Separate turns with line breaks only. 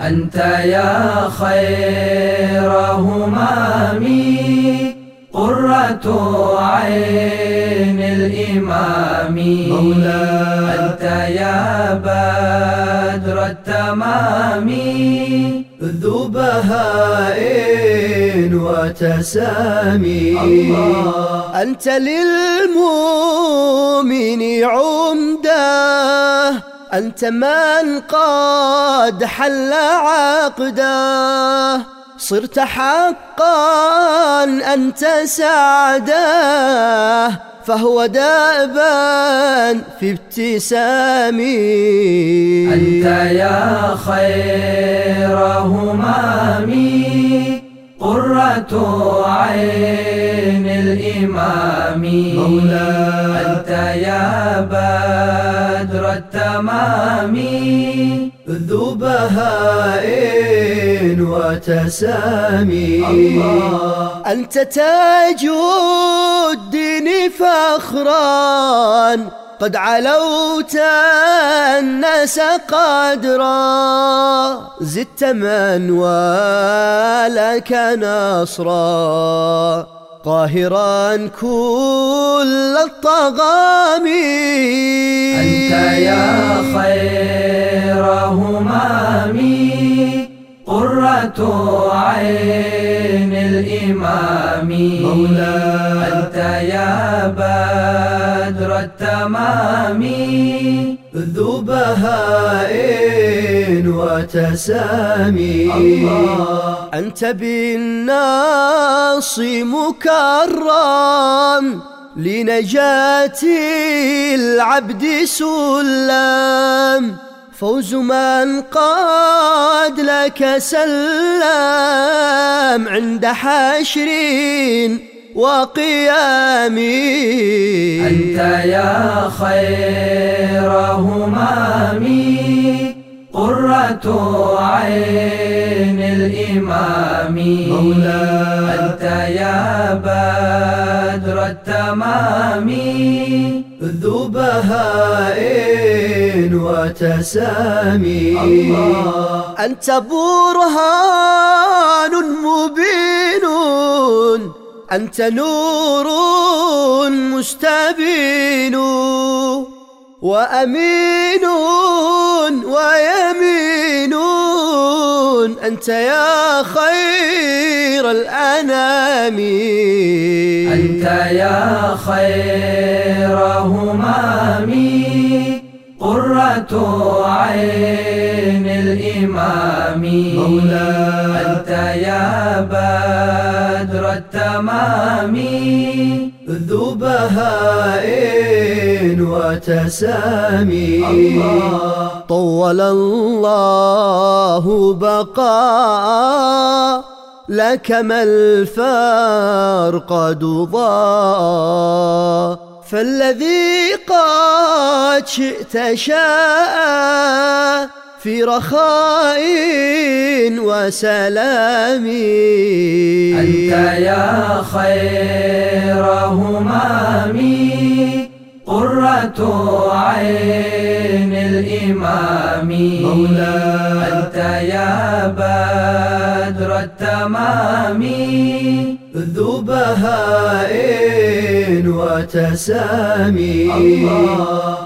أنت يا خير همامي قرة عين الإمام. مولاي أنت يا بدر التمام.
ذو بهاء وتسامي.
الله.
أنت للمؤمن عمدة. أنت من قد حل عقده. صرت حقا أنت سعده فهو دابا في ابتسامي.
أنت يا خير همامي قرة عين الإمام.
مولاي
أنت يا بدر التمام.
ذو بهاء وتسامي أنت تاج الدين فخرا قد علوت الناس قدرا زدت من ولك نصرا. قاهرا كل الطغامي.
أنت يا خير همامي قرة عين الإمام
مولاي.
أنت يا بدر التمام
ذو بهاء وتسامي.
الله.
أنت بالناص مكرم لنجاة العبد سلم. فوز من قاد لك سلم عند حشر وقيام
أنت يا خير همامي قرة عين الإمام.
مولاي.
أنت يا بدر التمام.
ذو بهاء وتسامي.
الله.
أنت برهان مبين. أنت نور مستبين وأمين ويمين. أنت يا خير الأنام.
أنت يا خير همامي قرة عين الإمام.
مولاي.
أنت يا بدر التمام
ذو بهاء وتسامي.
الله.
طول الله بقاء لك ما الفرق ضاء فالذي قد شئت شاء في رخاء وسلام.
أنت يا خير همامي قرة عين الإمام.
مولاي
أنت يا بدر التمام.
ذو بهاء وتسامي.
الله.